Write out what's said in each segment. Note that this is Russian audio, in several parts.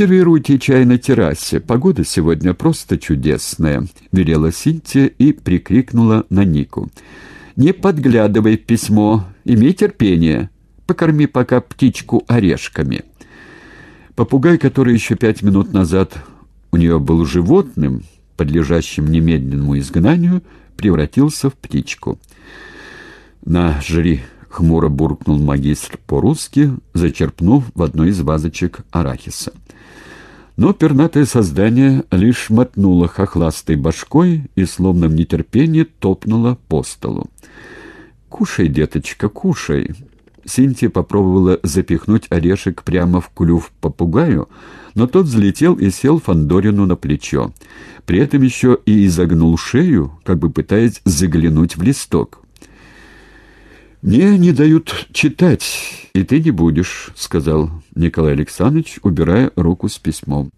«Сервируйте чай на террасе. Погода сегодня просто чудесная», — велела Синтия и прикрикнула на Нику. «Не подглядывай в письмо. Имей терпение. Покорми пока птичку орешками». Попугай, который еще пять минут назад у нее был животным, подлежащим немедленному изгнанию, превратился в птичку. «На, жри!» — хмуро буркнул магистр по-русски, зачерпнув в одной из вазочек арахиса. Но пернатое создание лишь мотнуло хохластой башкой и, словно в нетерпении, топнуло по столу. «Кушай, деточка, кушай!» Синтия попробовала запихнуть орешек прямо в клюв попугаю, но тот взлетел и сел Фандорину на плечо. При этом еще и изогнул шею, как бы пытаясь заглянуть в листок. «Мне не дают читать, и ты не будешь», — сказал Николай Александрович, убирая руку с письмом.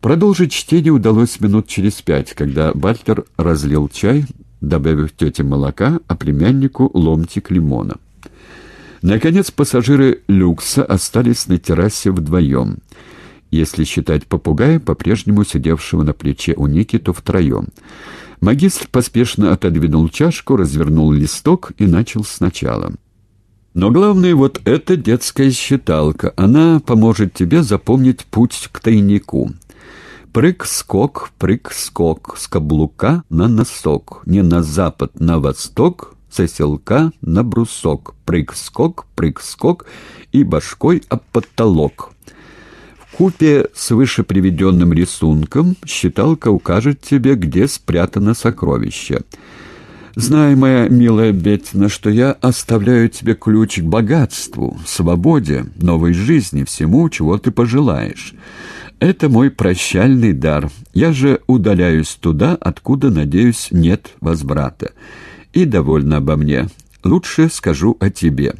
Продолжить чтение удалось минут через пять, когда Бальтер разлил чай, добавив тете молока, а племяннику ломтик лимона. Наконец пассажиры люкса остались на террасе вдвоем. Если считать попугая, по-прежнему сидевшего на плече у Ники, то втроем. Магистр поспешно отодвинул чашку, развернул листок и начал сначала. Но главное вот эта детская считалка. Она поможет тебе запомнить путь к тайнику. Прыг-скок, прыг-скок, с каблука на носок, не на запад, на восток, с оселка на брусок, прыг-скок, прыг-скок и башкой об потолок. Купе с выше приведенным рисунком считалка укажет тебе, где спрятано сокровище. Знай, моя милая Бетина, что я оставляю тебе ключ к богатству, свободе, новой жизни, всему, чего ты пожелаешь. Это мой прощальный дар. Я же удаляюсь туда, откуда, надеюсь, нет возврата и довольна обо мне. Лучше скажу о тебе.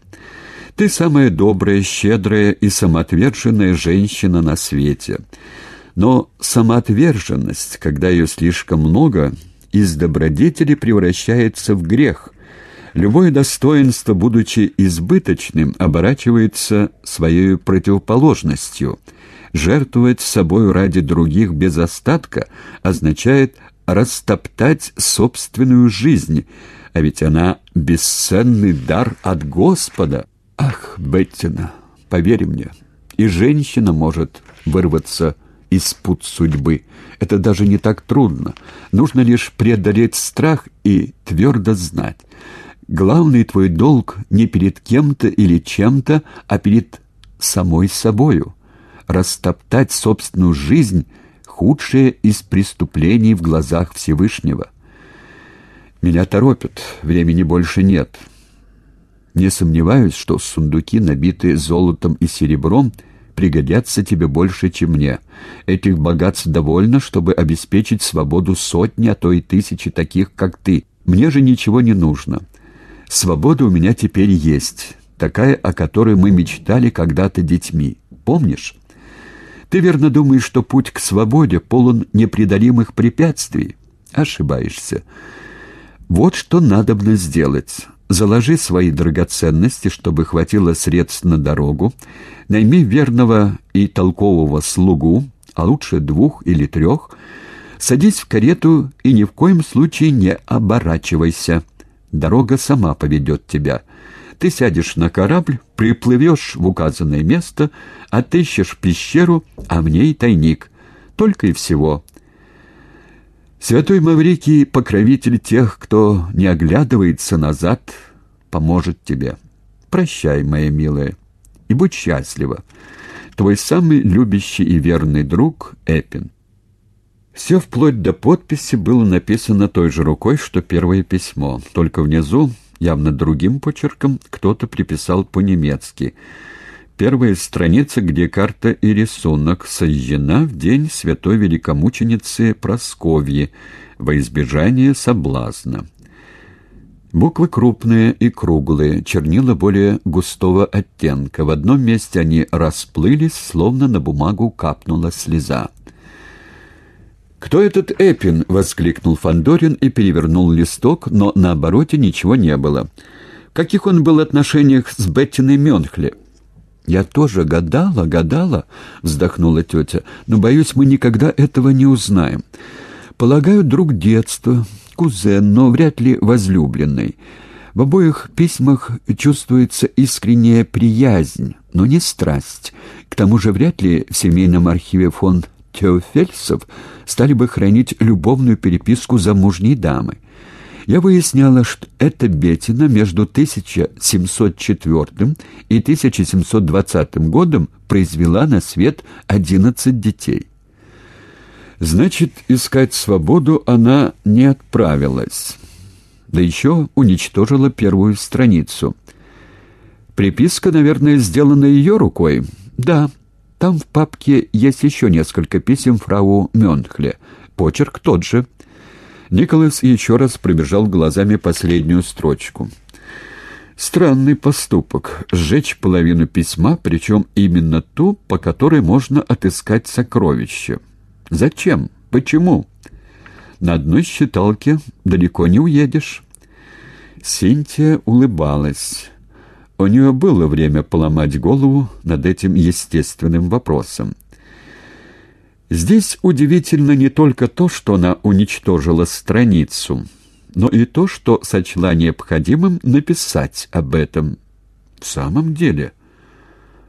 Ты самая добрая, щедрая и самоотверженная женщина на свете. Но самоотверженность, когда ее слишком много, из добродетели превращается в грех. Любое достоинство, будучи избыточным, оборачивается своей противоположностью. Жертвовать собой ради других без остатка означает растоптать собственную жизнь, а ведь она бесценный дар от Господа. Ах, Беттина, поверь мне, и женщина может вырваться из пут судьбы. Это даже не так трудно. Нужно лишь преодолеть страх и твердо знать. Главный твой долг не перед кем-то или чем-то, а перед самой собою. Растоптать собственную жизнь — худшее из преступлений в глазах Всевышнего. Меня торопят, времени больше нет. Не сомневаюсь, что сундуки, набитые золотом и серебром, пригодятся тебе больше, чем мне. Этих богатств довольно, чтобы обеспечить свободу сотни, а то и тысячи таких, как ты. Мне же ничего не нужно. Свобода у меня теперь есть, такая, о которой мы мечтали когда-то детьми. Помнишь? Ты верно думаешь, что путь к свободе полон непреодолимых препятствий? Ошибаешься. Вот что надобно сделать. Заложи свои драгоценности, чтобы хватило средств на дорогу, найми верного и толкового слугу, а лучше двух или трех, садись в карету и ни в коем случае не оборачивайся. Дорога сама поведет тебя. Ты сядешь на корабль, приплывешь в указанное место, отыщешь пещеру, а в ней тайник. Только и всего. Святой Маврикий, покровитель тех, кто не оглядывается назад, поможет тебе. Прощай, моя милая, и будь счастлива. Твой самый любящий и верный друг Эпин. Все вплоть до подписи было написано той же рукой, что первое письмо, только внизу, явно другим почерком, кто-то приписал по-немецки — Первая страница, где карта и рисунок сожжена в день святой великомученицы Просковьи во избежание соблазна. Буквы крупные и круглые, чернила более густого оттенка. В одном месте они расплылись, словно на бумагу капнула слеза. «Кто этот Эпин?» — воскликнул Фандорин и перевернул листок, но на обороте ничего не было. «В каких он был отношениях с Беттиной Мюнхле?» «Я тоже гадала, гадала», — вздохнула тетя, «но, боюсь, мы никогда этого не узнаем. Полагаю, друг детства, кузен, но вряд ли возлюбленный. В обоих письмах чувствуется искренняя приязнь, но не страсть. К тому же вряд ли в семейном архиве фон Теофельсов стали бы хранить любовную переписку замужней дамы. Я выясняла, что эта Бетина между 1704 и 1720 годом произвела на свет 11 детей. Значит, искать свободу она не отправилась. Да еще уничтожила первую страницу. Приписка, наверное, сделана ее рукой. Да, там в папке есть еще несколько писем фрау Мюнхле. Почерк тот же. Николас еще раз пробежал глазами последнюю строчку. Странный поступок — сжечь половину письма, причем именно ту, по которой можно отыскать сокровище. Зачем? Почему? На одной считалке далеко не уедешь. Синтия улыбалась. У нее было время поломать голову над этим естественным вопросом. Здесь удивительно не только то, что она уничтожила страницу, но и то, что сочла необходимым написать об этом. В самом деле,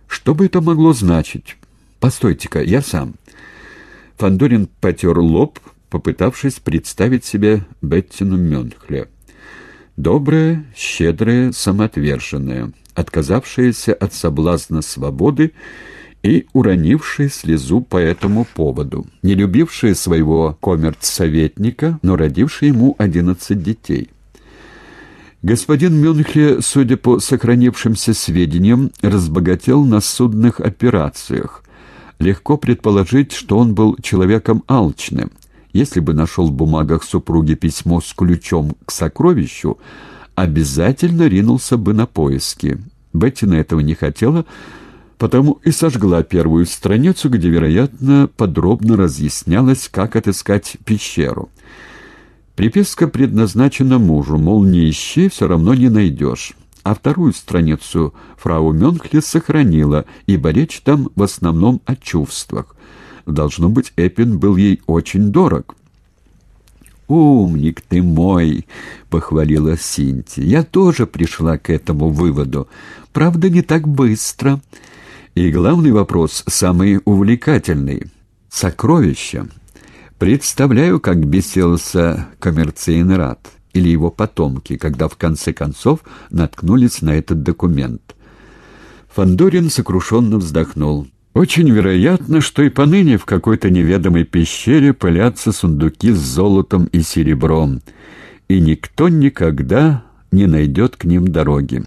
что бы это могло значить? Постойте-ка, я сам. Фандорин потер лоб, попытавшись представить себе Беттину Мюнхле. Добрая, щедрая, самоотверженная, отказавшаяся от соблазна свободы и уронившая слезу по этому поводу, не любившая своего коммерц-советника, но родившая ему одиннадцать детей. Господин Мюнхле, судя по сохранившимся сведениям, разбогател на судных операциях. Легко предположить, что он был человеком алчным. Если бы нашел в бумагах супруги письмо с ключом к сокровищу, обязательно ринулся бы на поиски. Беттина этого не хотела, потому и сожгла первую страницу, где, вероятно, подробно разъяснялось, как отыскать пещеру. Приписка предназначена мужу, мол, не ищи, все равно не найдешь. А вторую страницу фрау Мюнхли сохранила, ибо речь там в основном о чувствах. Должно быть, Эппин был ей очень дорог. «Умник ты мой!» — похвалила Синти. «Я тоже пришла к этому выводу. Правда, не так быстро. И главный вопрос, самый увлекательный — сокровища. Представляю, как бесился коммерциенрат или его потомки, когда в конце концов наткнулись на этот документ». Фандорин сокрушенно вздохнул. Очень вероятно, что и поныне в какой-то неведомой пещере пылятся сундуки с золотом и серебром, и никто никогда не найдет к ним дороги.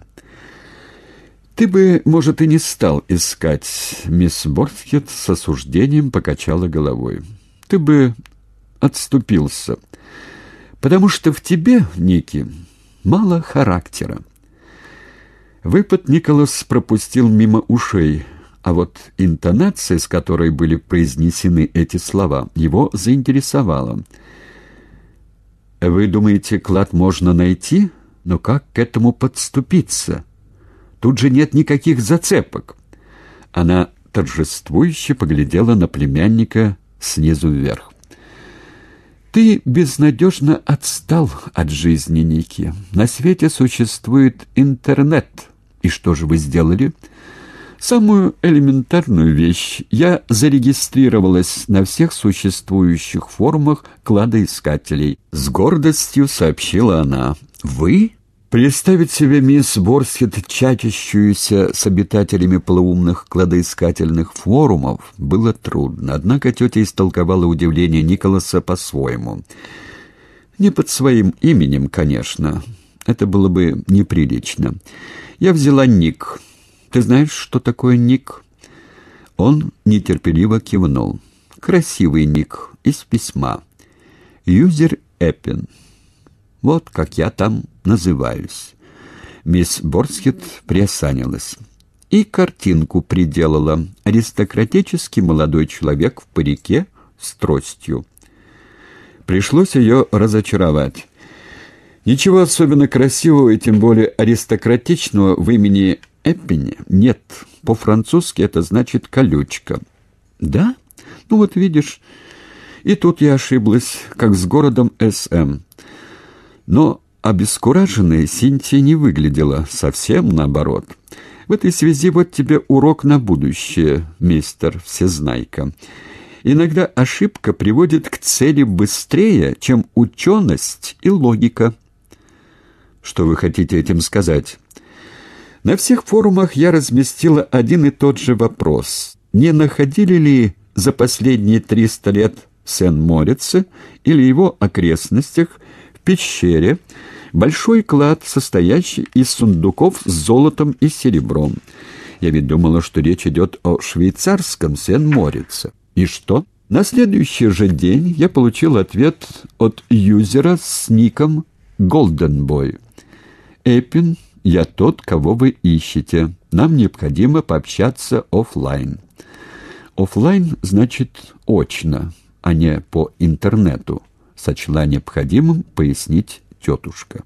«Ты бы, может, и не стал искать», — мисс Борскет с осуждением покачала головой. «Ты бы отступился, потому что в тебе, Ники, мало характера». Выпад Николас пропустил мимо ушей, а вот интонация, с которой были произнесены эти слова, его заинтересовала. «Вы думаете, клад можно найти? Но как к этому подступиться?» Тут же нет никаких зацепок. Она торжествующе поглядела на племянника снизу вверх. Ты безнадежно отстал от жизни, Ники. На свете существует интернет. И что же вы сделали? Самую элементарную вещь. Я зарегистрировалась на всех существующих форумах кладоискателей. С гордостью сообщила она. Вы? Представить себе мисс Борсхед, чатящуюся с обитателями полуумных кладоискательных форумов, было трудно, однако тетя истолковала удивление Николаса по-своему. Не под своим именем, конечно. Это было бы неприлично. Я взяла ник. Ты знаешь, что такое ник? Он нетерпеливо кивнул. Красивый ник из письма. Юзер Эппин. Вот как я там называюсь. Мисс Борскет приосанилась. И картинку приделала. Аристократический молодой человек в парике с тростью. Пришлось ее разочаровать. Ничего особенно красивого и тем более аристократичного в имени Эппине? Нет, по-французски это значит «колючка». Да? Ну вот видишь, и тут я ошиблась, как с городом СМ. Но обескураженной Синтия не выглядела, совсем наоборот. В этой связи вот тебе урок на будущее, мистер Всезнайка. Иногда ошибка приводит к цели быстрее, чем ученость и логика. Что вы хотите этим сказать? На всех форумах я разместила один и тот же вопрос. Не находили ли за последние 300 лет Сен-Морице или его окрестностях пещере большой клад, состоящий из сундуков с золотом и серебром? Я ведь думала, что речь идет о швейцарском Сен-Морице. И что? На следующий же день я получил ответ от юзера с ником «Голденбой». Эппин я тот, кого вы ищете. Нам необходимо пообщаться офлайн. Офлайн значит очно, а не по интернету, сочла необходимым пояснить тетушка.